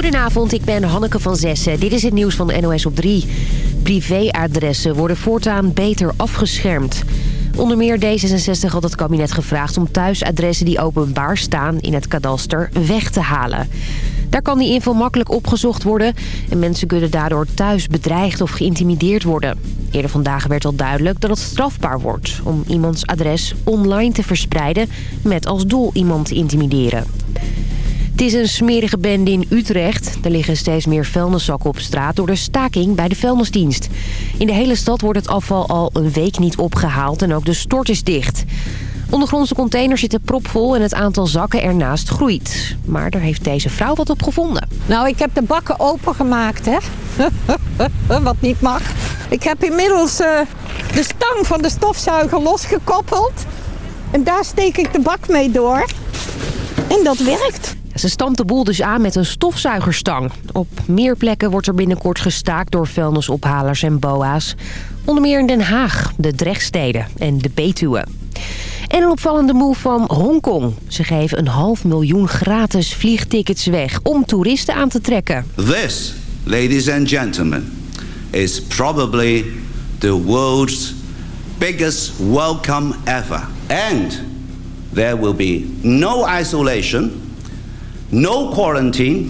Goedenavond, ik ben Hanneke van Zessen. Dit is het nieuws van NOS op 3. Privéadressen worden voortaan beter afgeschermd. Onder meer D66 had het kabinet gevraagd om thuisadressen die openbaar staan in het kadaster weg te halen. Daar kan die info makkelijk opgezocht worden en mensen kunnen daardoor thuis bedreigd of geïntimideerd worden. Eerder vandaag werd al duidelijk dat het strafbaar wordt om iemands adres online te verspreiden met als doel iemand te intimideren. Het is een smerige bende in Utrecht. Er liggen steeds meer vuilniszakken op straat door de staking bij de vuilnisdienst. In de hele stad wordt het afval al een week niet opgehaald en ook de stort is dicht. Ondergrondse containers zitten propvol en het aantal zakken ernaast groeit. Maar daar heeft deze vrouw wat op gevonden. Nou, ik heb de bakken opengemaakt, hè. wat niet mag. Ik heb inmiddels uh, de stang van de stofzuiger losgekoppeld. En daar steek ik de bak mee door. En dat werkt. Ze stampt de boel dus aan met een stofzuigerstang. Op meer plekken wordt er binnenkort gestaakt door vuilnisophalers en boa's. Onder meer in Den Haag, de Drechtsteden en de Betuwe. En een opvallende move van Hongkong. Ze geven een half miljoen gratis vliegtickets weg om toeristen aan te trekken. This, ladies and gentlemen, is probably the world's biggest welcome ever. And there will be no isolation, no quarantine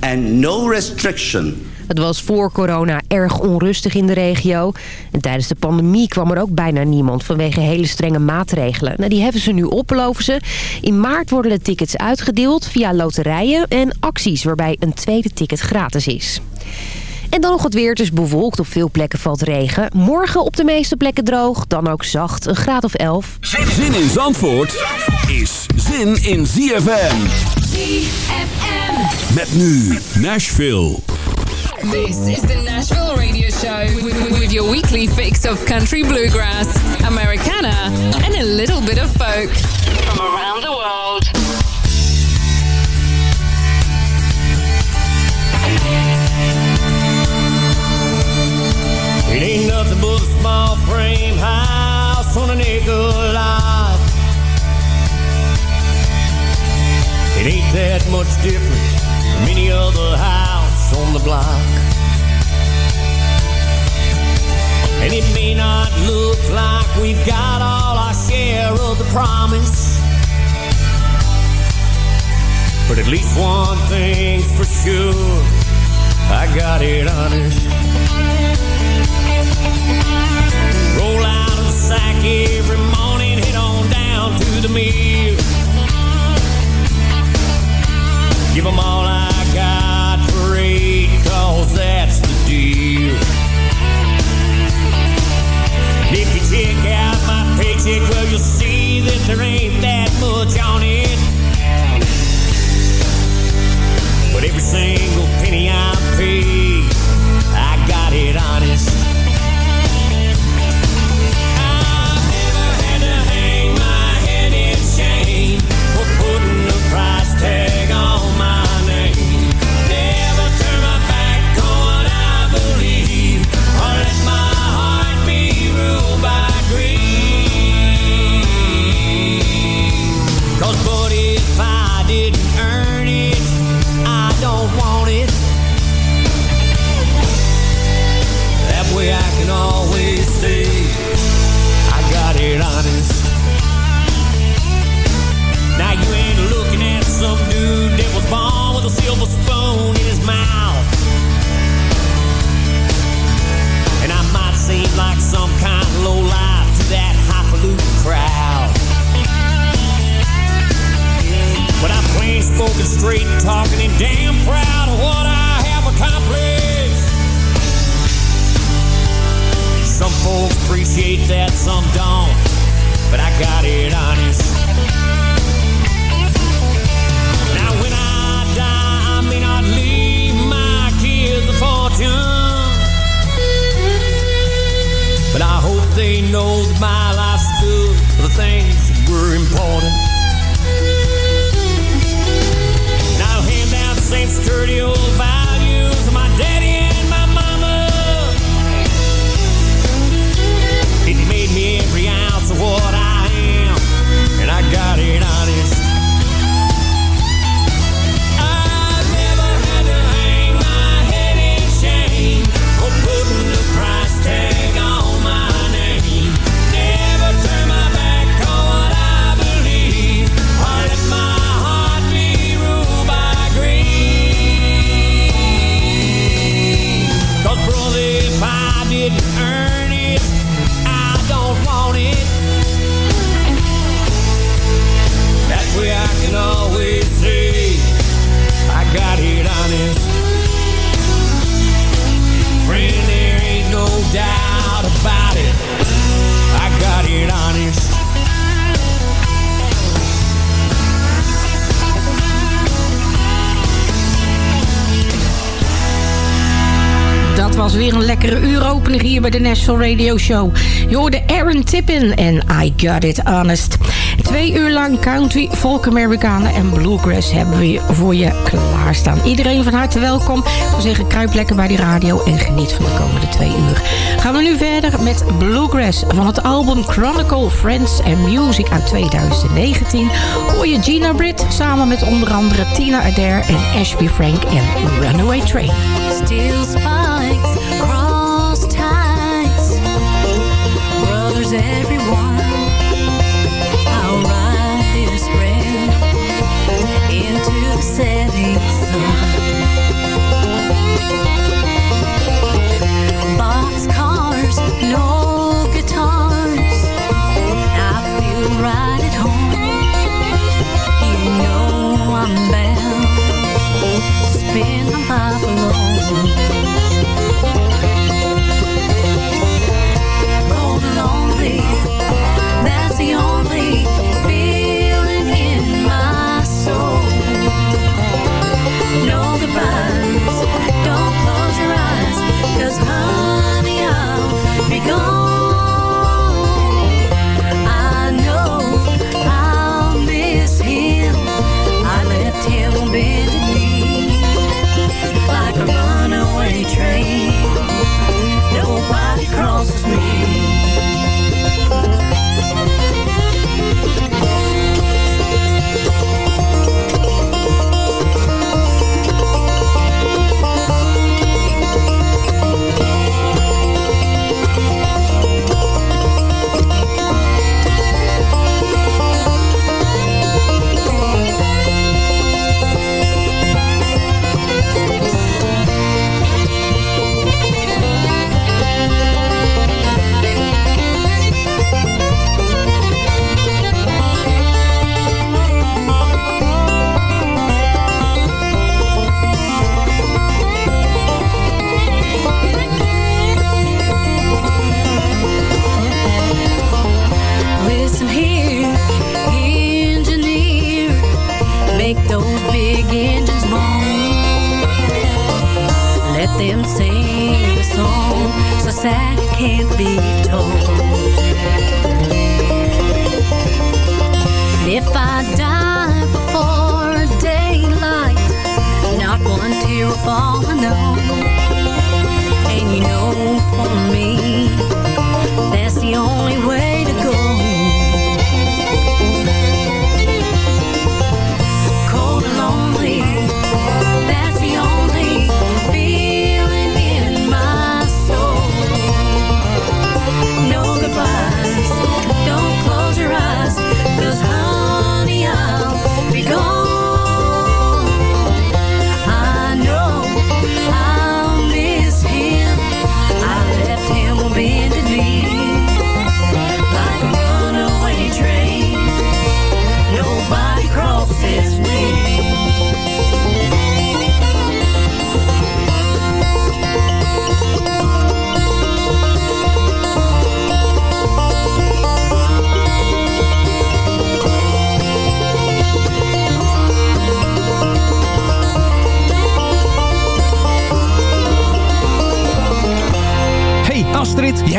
and no restriction het was voor corona erg onrustig in de regio. En tijdens de pandemie kwam er ook bijna niemand vanwege hele strenge maatregelen. Nou, die heffen ze nu op, beloven ze. In maart worden de tickets uitgedeeld via loterijen en acties waarbij een tweede ticket gratis is. En dan nog het weer. Het is bewolkt. Op veel plekken valt regen. Morgen op de meeste plekken droog. Dan ook zacht. Een graad of 11. Zin in Zandvoort is zin in ZFM. ZFM. Met nu Nashville. This is the Nashville Radio Show with, your weekly fix of country bluegrass, Americana, and a little bit of folk from around the world. It ain't nothing but a small frame house on a nickel lot. It ain't that much different from any other house on the block. And it may not look like we've got all our share of the promise. But at least one thing's for sure, I got it honest. Roll out a sack every morning, head on down to the mill. Give them all I got parade, cause that's the deal. If you check out my paycheck, well, you'll see that there ain't that much on it. But every single penny I pay, I got it honest. Weer een lekkere uuropener hier bij de National Radio Show. Je hoorde Aaron Tippin en I Got It Honest. Twee uur lang country, folk Amerikanen en bluegrass hebben we voor je klaarstaan. Iedereen van harte welkom. We zeggen kruip lekker bij die radio en geniet van de komende twee uur. Gaan we nu verder met bluegrass van het album Chronicle Friends and Music uit 2019. Hoor je Gina Britt samen met onder andere Tina Adair en Ashby Frank en Runaway Train. Steel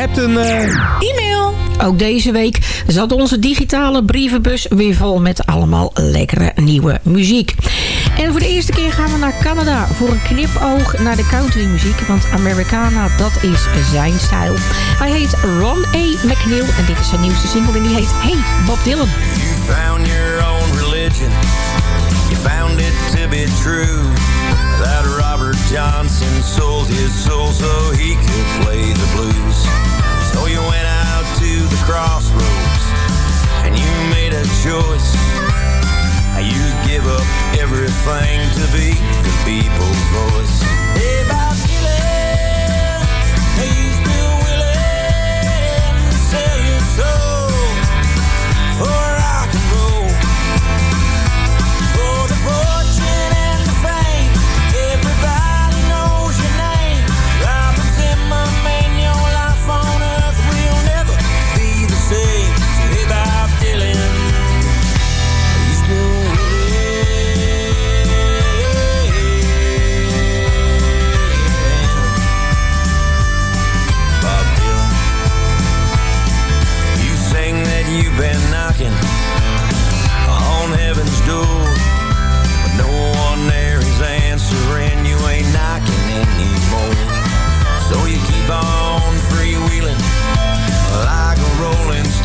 hebt een... eh, E-mail. Ook deze week zat onze digitale brievenbus weer vol met allemaal lekkere nieuwe muziek. En voor de eerste keer gaan we naar Canada voor een knipoog naar de countrymuziek. Want Americana, dat is zijn stijl. Hij heet Ron A. McNeil en dit is zijn nieuwste single en die heet Hey Bob Dylan. You found your own religion. You found it to be true. That Robert Johnson sold his soul so he could play the blues. So you went out to the crossroads and you made a choice. You give up everything to be the people's voice. Hey,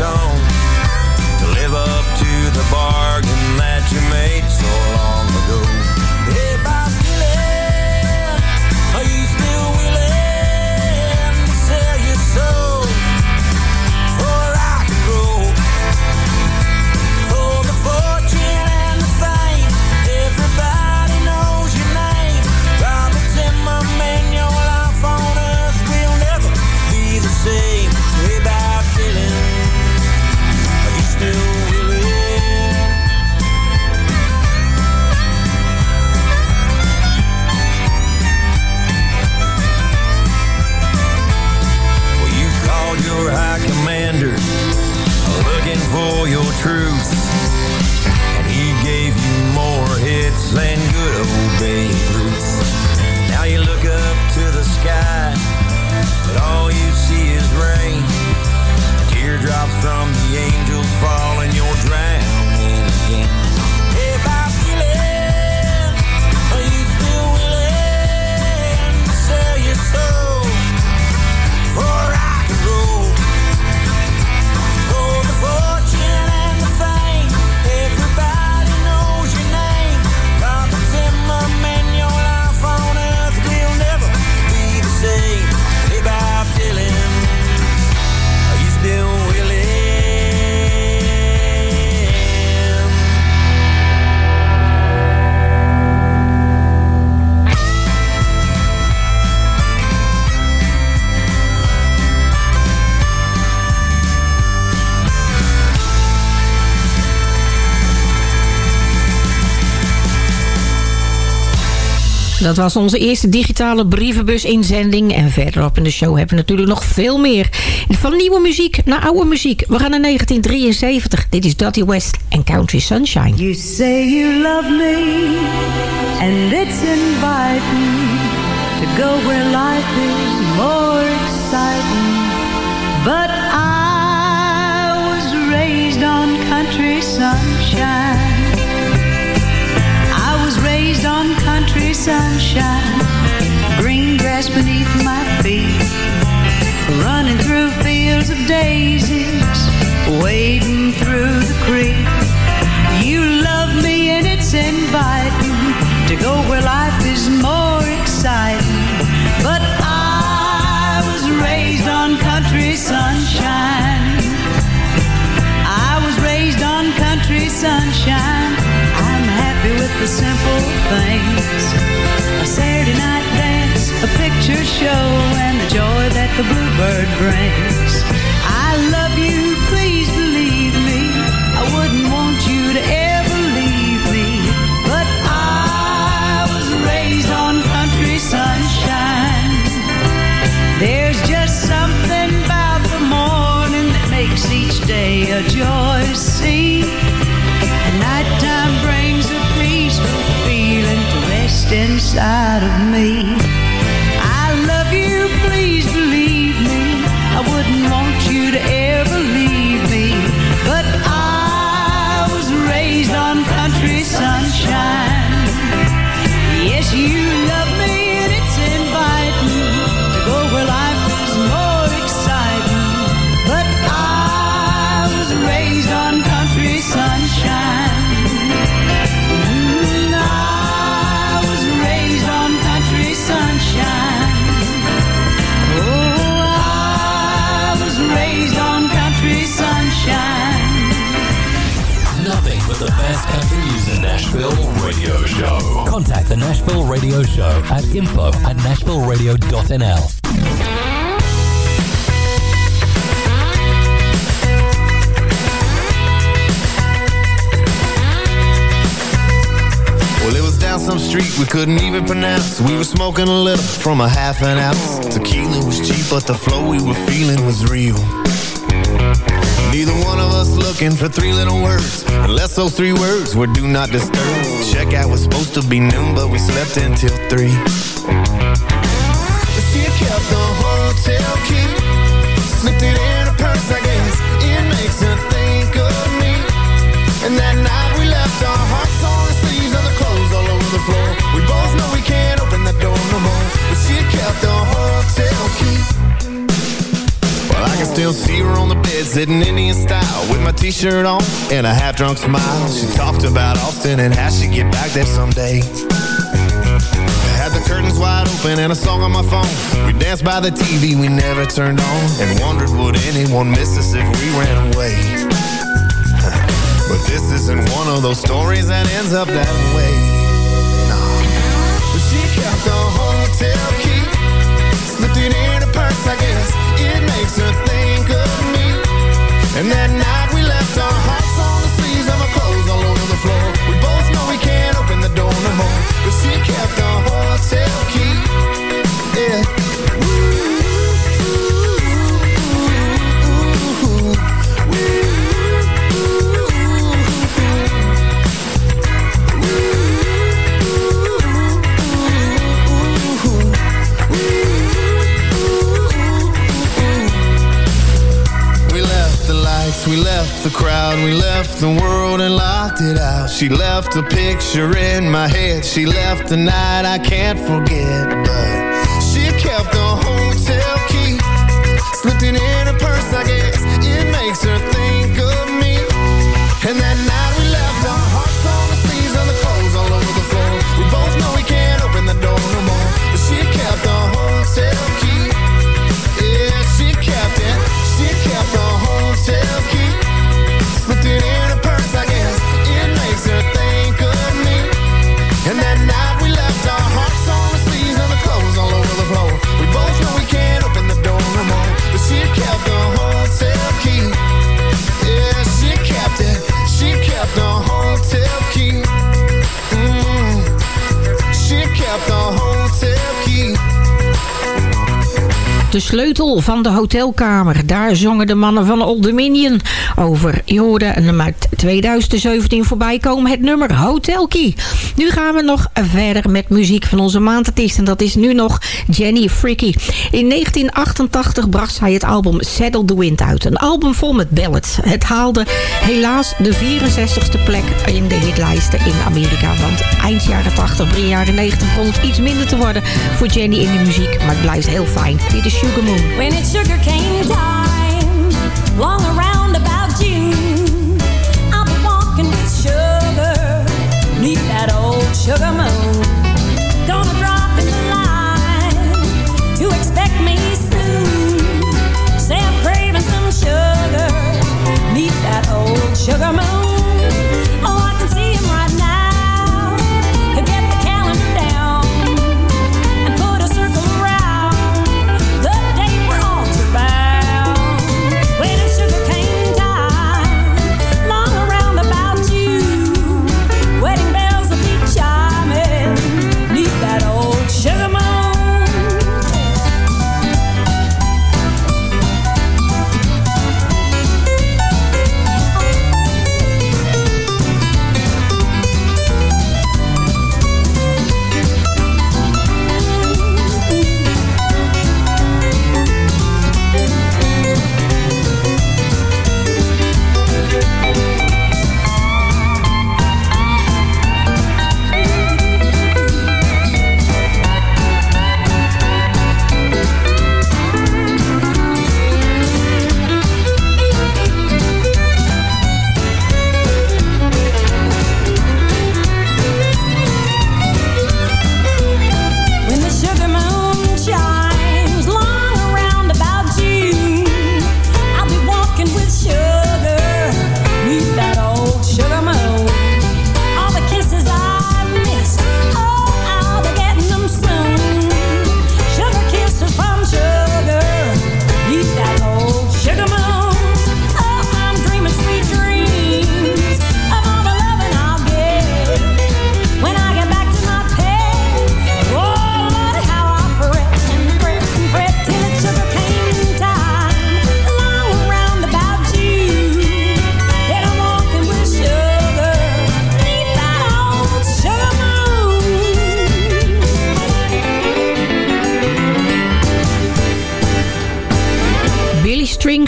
stone to live up to the bargain that you made so dat was onze eerste digitale brievenbus-inzending. En verderop in de show hebben we natuurlijk nog veel meer. Van nieuwe muziek naar oude muziek. We gaan naar 1973. Dit is Dottie West en Country Sunshine. You say you love me, and it's inviting to go where life is more exciting. But I was raised on country sunshine. Sunshine. Green grass beneath my feet. Running through fields of daisies. Wading through the creek. You love me and it's inviting to go where life is more exciting. But I was raised on country sunshine. I was raised on country sunshine. I'm happy with the simple things. Picture show, and the joy that the bluebird brings. I love you, please believe me. I wouldn't want you to ever leave me. But I was raised on country sunshine. There's just something about the morning that makes each day a joy. And nighttime brings a peaceful feeling to rest inside of me. The Nashville Radio Show at info at nashvilleradio.nl. Well, it was down some street we couldn't even pronounce. We were smoking a little from a half an ounce. Tequila was cheap, but the flow we were feeling was real. Neither one of us looking for three little words, unless those three words were do not disturb. Checkout was supposed to be noon, but we slept until three. She kept the hotel key, slipped it in her purse, I guess. It makes her think of me. And that night we left our hearts on the sleeves the clothes all over the floor. We both know we can't open that door no more. But she kept the hotel key. I can still see her on the bed, sitting Indian style, with my t-shirt on and a half-drunk smile. She talked about Austin and how she'd get back there someday. Had the curtains wide open and a song on my phone. We danced by the TV we never turned on, and wondered would anyone miss us if we ran away. But this isn't one of those stories that ends up that way. No. But she kept the hotel key, slipped it in her purse, I guess. It makes her think of me. And that night we left our hearts on the sleeves of our clothes all over the floor. We both know we can't open the door no more. But she kept the hotel key. Yeah. Crowd, we left the world and locked it out. She left a picture in my head, she left the night I can't forget. But she kept the hotel key, slipped it in her purse, I guess. It makes her sleutel van de hotelkamer. Daar zongen de mannen van Old Dominion over. Je hoorde hem uit 2017 voorbij komen. Het nummer Hotel Key. Nu gaan we nog verder met muziek van onze maandartiest. En dat is nu nog Jenny Fricky. In 1988 bracht zij het album Saddle the Wind uit. Een album vol met ballads. Het haalde helaas de 64ste plek in de hitlijsten in Amerika. Want eind jaren 80, begin jaren 90 begon het iets minder te worden voor Jenny in de muziek. Maar het blijft heel fijn. Dit is Sugar Moon. When it's sugar cane time, long around sugar moon.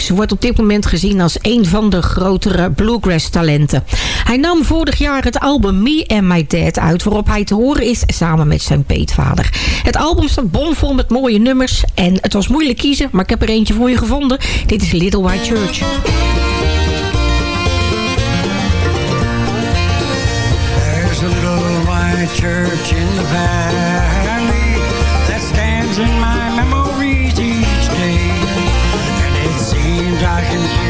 Strings wordt op dit moment gezien als een van de grotere bluegrass-talenten. Hij nam vorig jaar het album Me and My Dad uit... waarop hij te horen is samen met zijn peetvader. Het album staat bomvol met mooie nummers... en het was moeilijk kiezen, maar ik heb er eentje voor je gevonden. Dit is Little White Church. There's a little white church in the valley that stands in my can hear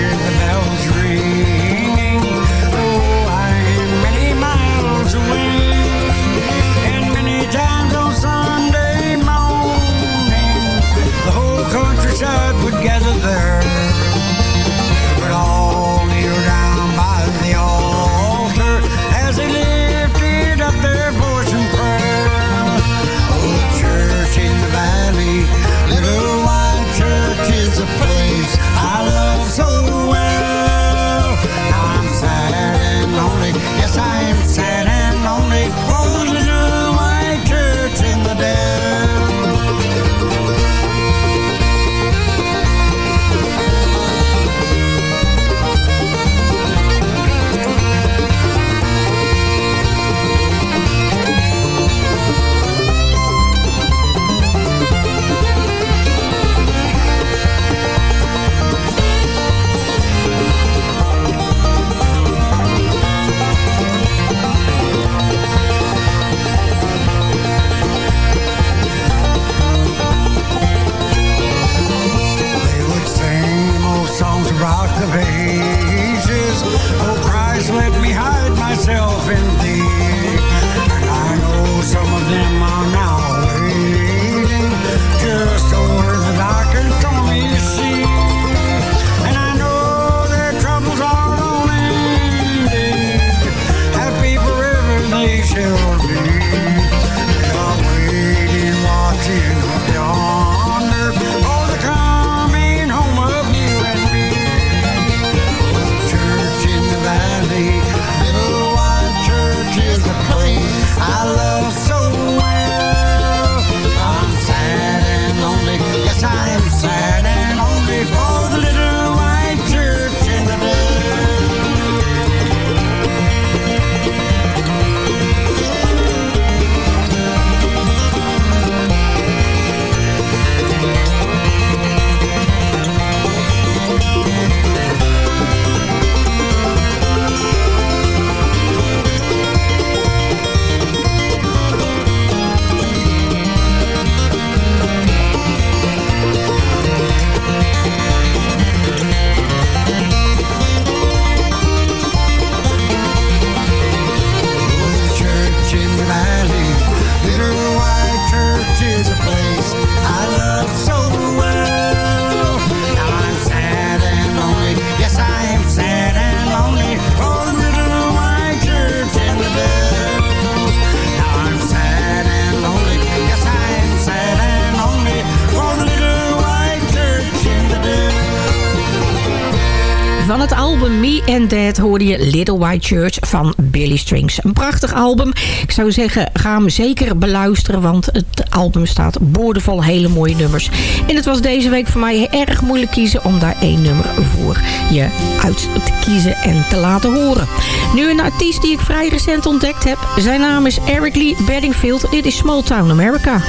album Me and Dad hoorde je Little White Church van Billy Strings. Een prachtig album. Ik zou zeggen, ga hem zeker beluisteren, want het album staat boordevol hele mooie nummers. En het was deze week voor mij erg moeilijk kiezen om daar één nummer voor je uit te kiezen en te laten horen. Nu een artiest die ik vrij recent ontdekt heb. Zijn naam is Eric Lee Bedingfield. Dit is Small Town America.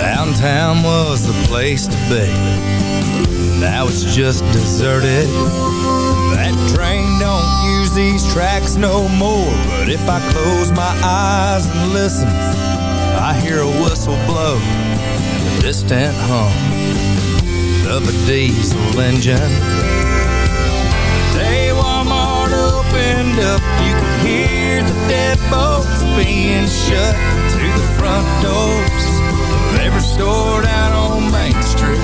Downtown was the place to be. Now it's just deserted. That train don't use these tracks no more. But if I close my eyes and listen, I hear a whistle blow and the distant hum of a diesel engine. Day Walmart opened up, you could hear the deadbolts being shut to the front doors every store down on Main Street.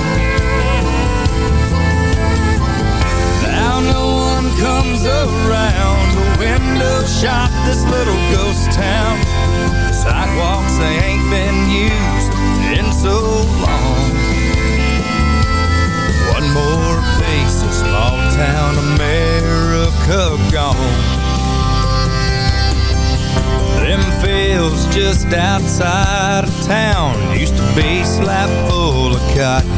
Now no one comes around to window shop this little ghost town. Sidewalks they ain't been used in so long. One more piece of small town America gone. Them fields just outside of town used to be slap full of cotton.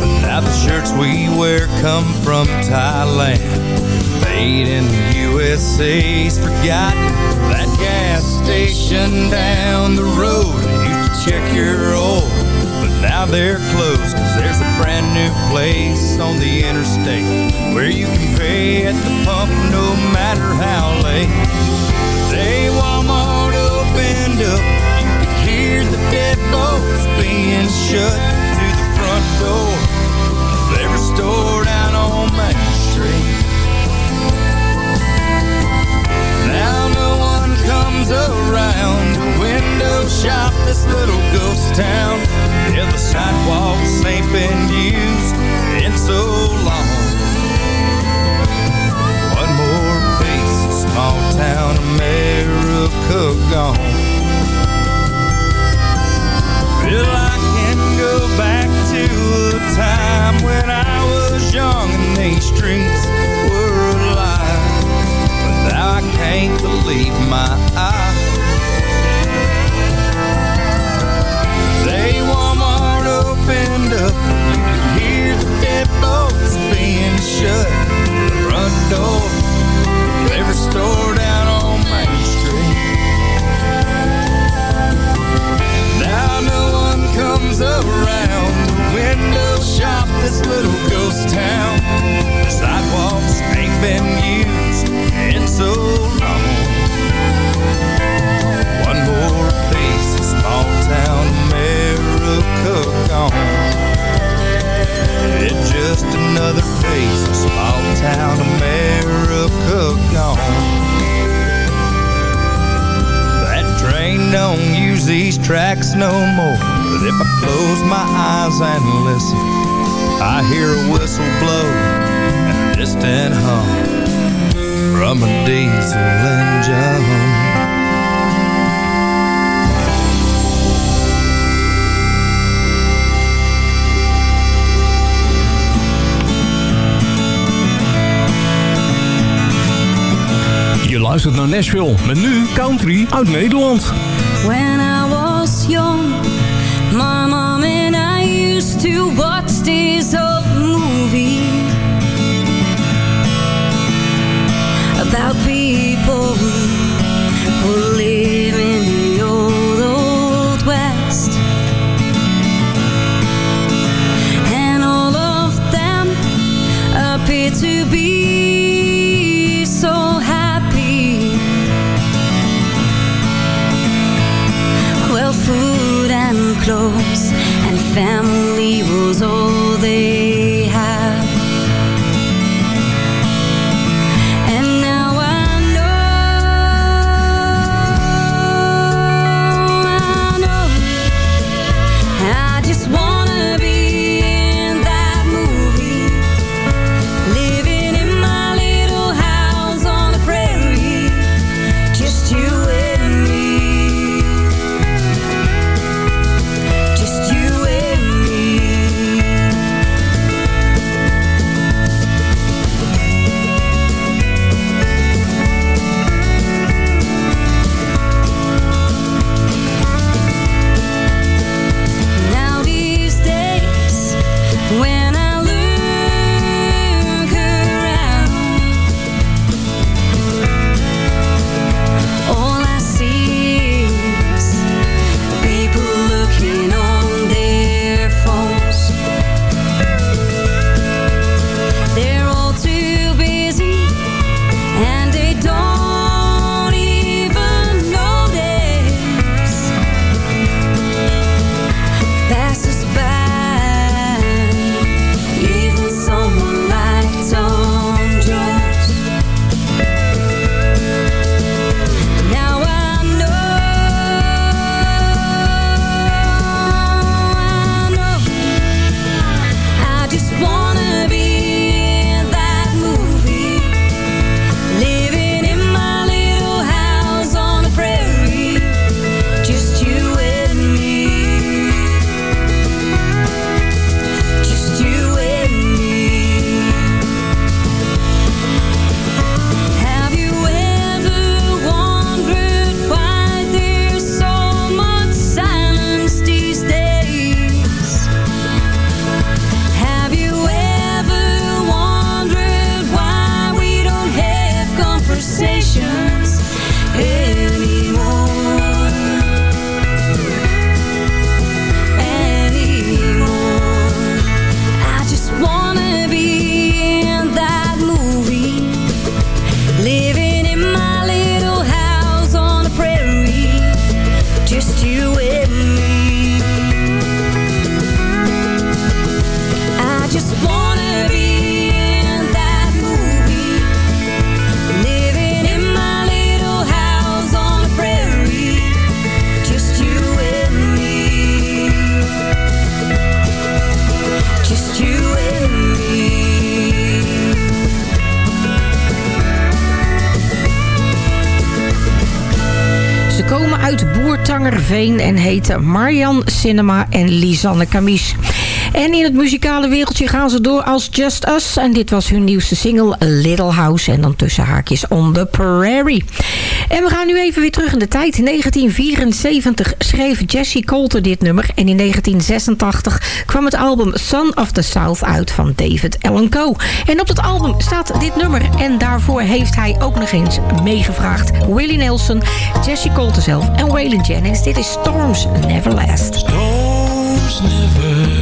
But now the shirts we wear come from Thailand. Made in the USA's forgotten. That gas station down the road used to check your oil. But now they're closed cause there's a brand new place on the interstate Where you can pay at the pump no matter how late being shut To the front door of every store down on Main Street Now no one comes around to window shop this little ghost town. Yeah, the sidewalks ain't been used in so long. One more piece of small town America gone. I can go back to a time when I was young and these streets were alive. But I can't believe my eyes. Day Walmart opened up, you could hear the being shut. The front door every store this little ghost town. The sidewalks ain't been used in so long. One more of small town America gone. It's just another of small town America gone. That train don't use these tracks no more. But if I close my eyes and listen, I hear a whistle blow and a distant hum from a diesel engine. Je luistert naar Nashville met nu country uit Nederland. When I about people who live in the old, old West. And all of them appear to be so happy. Well, food and clothes and family En heten Marian Cinema en Lisanne Camies. En in het muzikale wereldje gaan ze door als Just Us. En dit was hun nieuwste single Little House. En dan tussen haakjes On the Prairie. En we gaan nu even weer terug in de tijd. In 1974 schreef Jesse Coulter dit nummer. En in 1986 kwam het album Son of the South uit van David Allen Coe. En op dat album staat dit nummer. En daarvoor heeft hij ook nog eens meegevraagd. Willie Nelson, Jesse Coulter zelf en Waylon Jennings. Dit is Storms Never Last. Storms never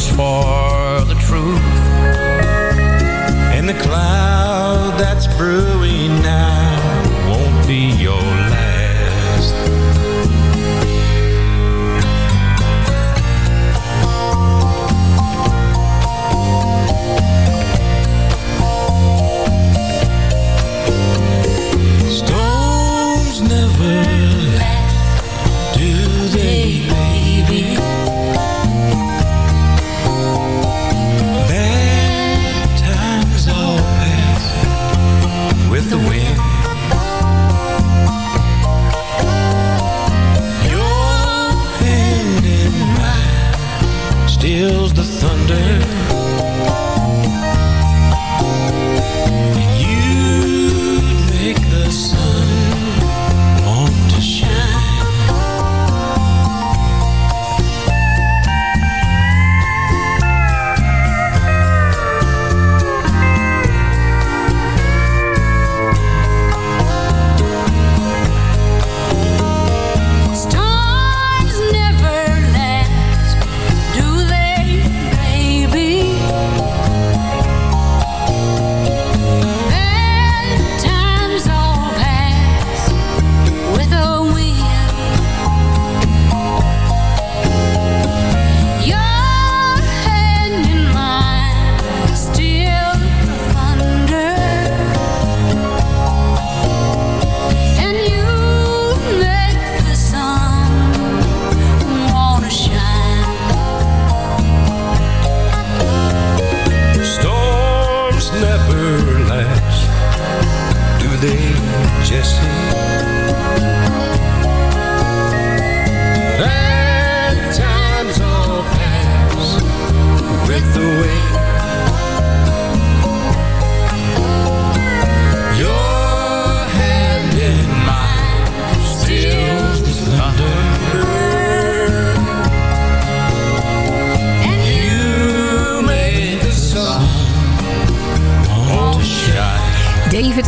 was for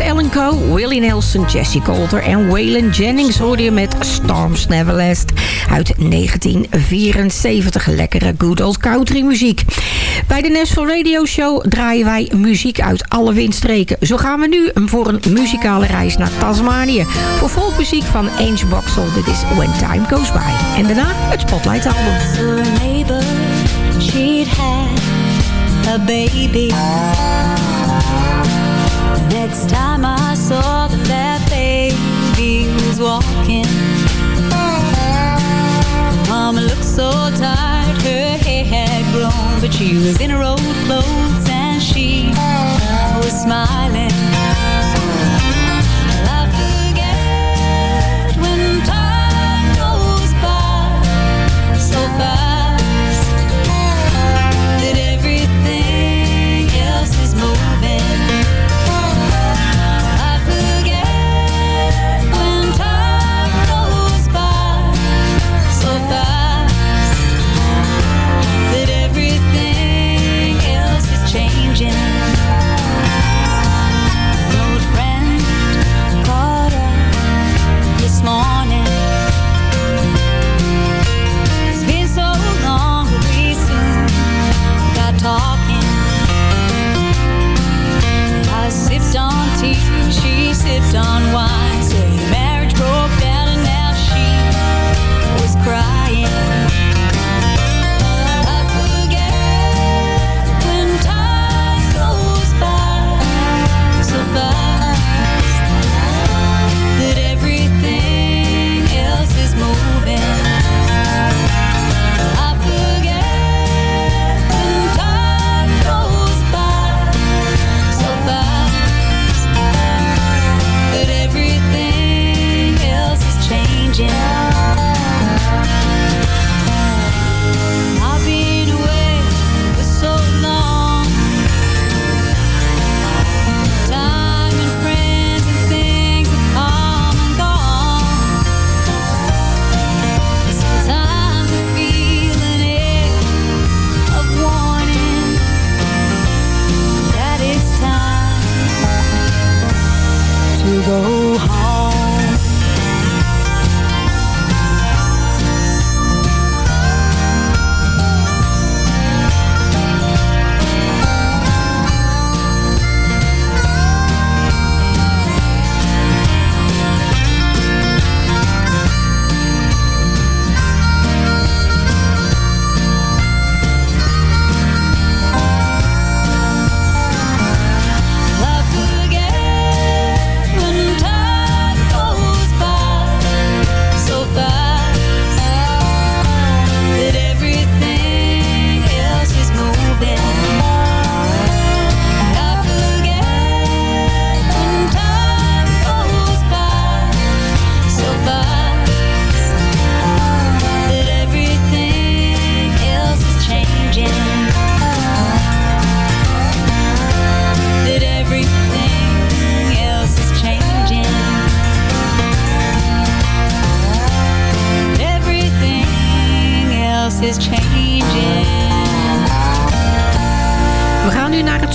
Allen Coe, Willie Nelson, Jesse Coulter en Waylon Jennings hoorde je met Storms Never Last uit 1974. Lekkere good old country muziek. Bij de Nashville Radio Show draaien wij muziek uit alle windstreken. Zo gaan we nu voor een muzikale reis naar Tasmanië. Voor volkmuziek van Ange Boxel. Dit is When Time Goes By. En daarna het Spotlight album. she'd had a baby. Next time I saw that that baby was walking, Mama looked so tired, her hair had grown, but she was in her old clothes and she was smiling.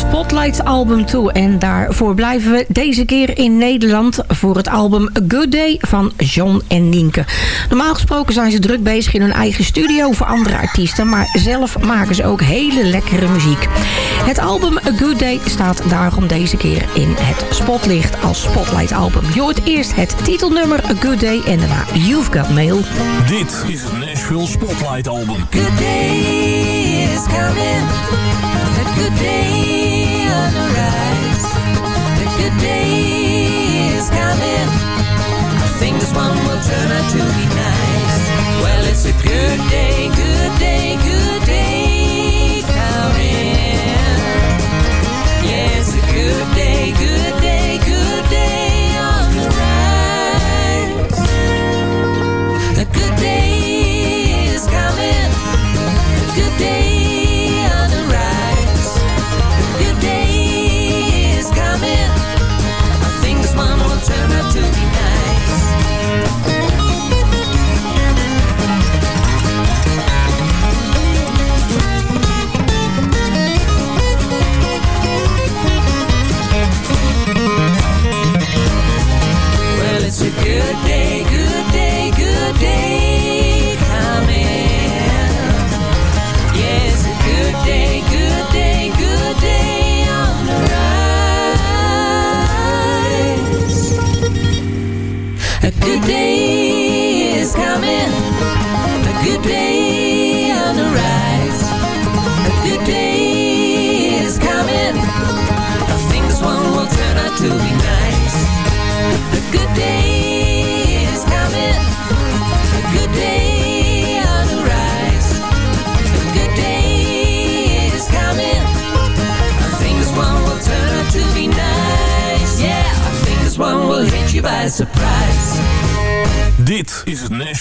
Spotlight album toe. En daarvoor blijven we deze keer in Nederland voor het album A Good Day van John en Nienke. Normaal gesproken zijn ze druk bezig in hun eigen studio voor andere artiesten. Maar zelf maken ze ook hele lekkere muziek. Het album A Good Day staat daarom deze keer in het spotlicht als Spotlight album. Je hoort eerst het titelnummer A Good Day en daarna You've Got Mail. Dit is het Nashville Spotlight album. A good day is coming. A good day good day is coming. I think this one will turn out to be nice. Well, it's a good day, good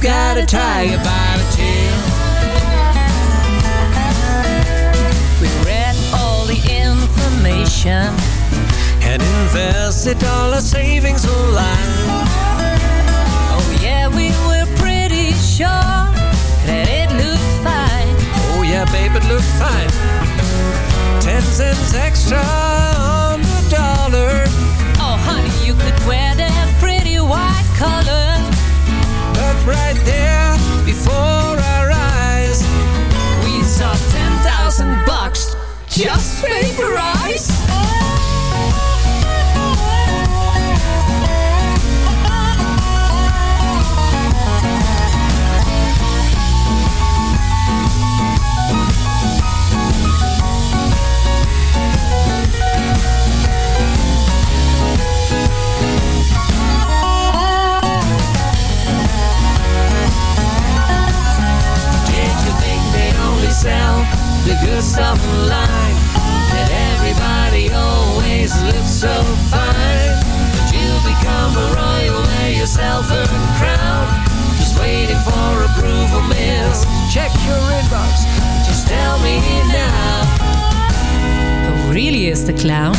You've got a tiger by the tail. We read all the information. and invested all our savings online. Oh yeah, we were pretty sure that it looked fine. Oh yeah, babe, it looked fine. Ten cents extra on the dollar. Oh honey, you could wear that pretty white color. Right there before our eyes, We saw ten thousand bucks just vaporized. Waiting for approval, miss. Check your inbox. Just tell me now. Who really is the clown?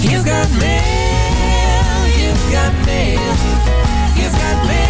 You've got mail, you've got mail, you've got mail,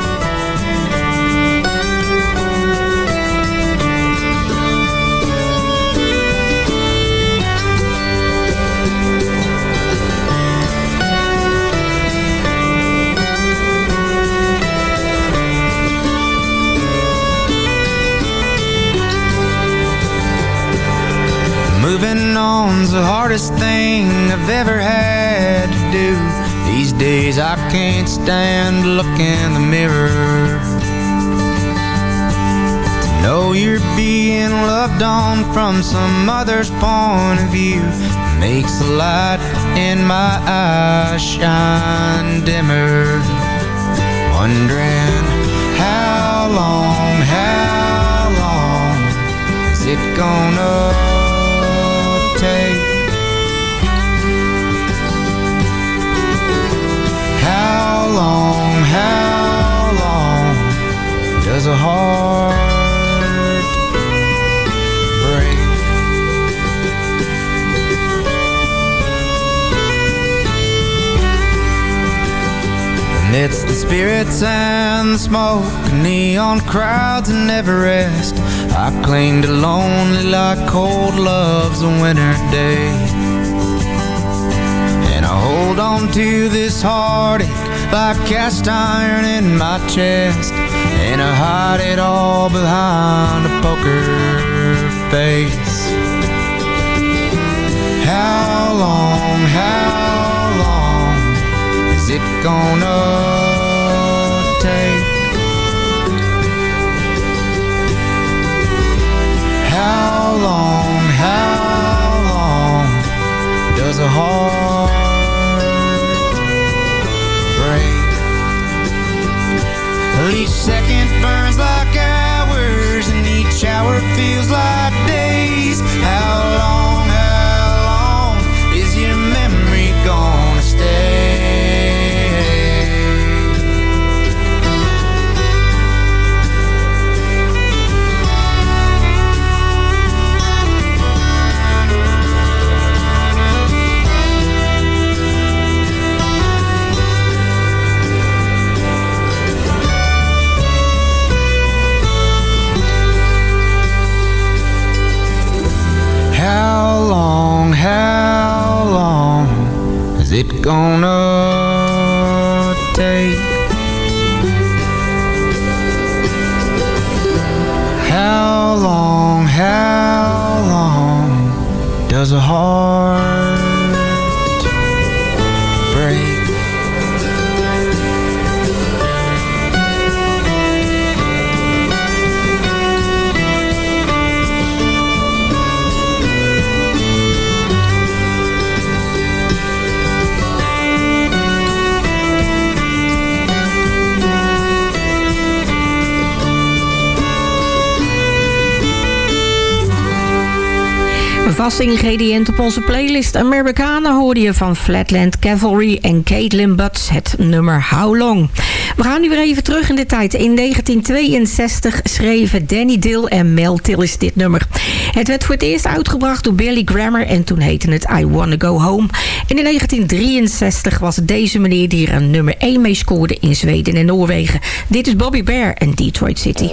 On's the hardest thing I've ever had to do. These days I can't stand to look in the mirror. To know you're being loved on from some other's point of view makes the light in my eyes shine dimmer. Wondering how long, how long is it gonna a heart break? Amidst the spirits and the smoke, neon crowds and never rest. I cling to lonely like cold love's a winter day. And I hold on to this heartache like cast iron in my chest. And I hide it all behind a poker face. How long, how long is it gonna take? How long, how long does a heart break? Each feels like Is it gonna take? How long, how long does a heart Een vast ingrediënt op onze playlist Americana hoorde je van Flatland Cavalry en Caitlin Butts het nummer How Long. We gaan nu weer even terug in de tijd. In 1962 schreven Danny Dill en Mel Tillis dit nummer. Het werd voor het eerst uitgebracht door Billy Grammer en toen heette het I Wanna Go Home. En in 1963 was het deze meneer die er een nummer 1 mee scoorde in Zweden en Noorwegen. Dit is Bobby Bear en Detroit City.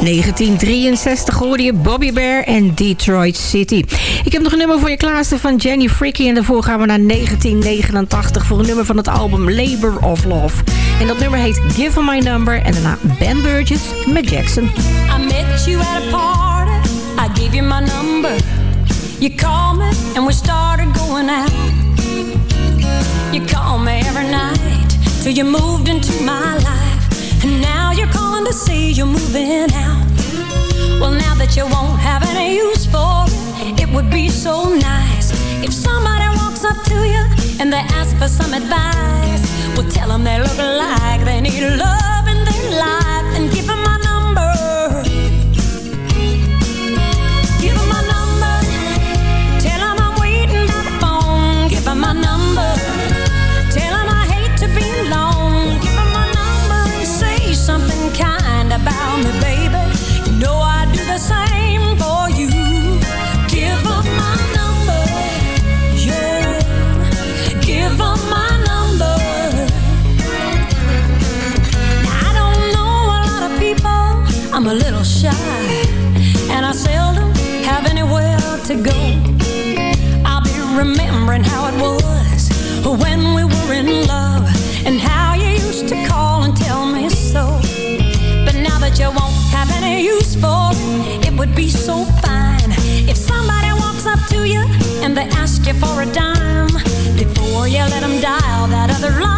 1963 hoorde je Bobby Bear en Detroit City. Ik heb nog een nummer voor je klaarstaan van Jenny Fricky. En daarvoor gaan we naar 1989 voor een nummer van het album Labor of Love. En dat nummer heet Give Me My Number. En daarna Ben Burgess met Jackson. I met you at a party. I gave you my number. You called me and we started going out. You called me every night till you moved into my life. Calling to say you're moving out. Well, now that you won't have any use for it, it would be so nice if somebody walks up to you and they ask for some advice. Well, tell them they look like they need love in their life and give them remembering how it was when we were in love and how you used to call and tell me so. But now that you won't have any use for it, it would be so fine if somebody walks up to you and they ask you for a dime before you let them dial that other line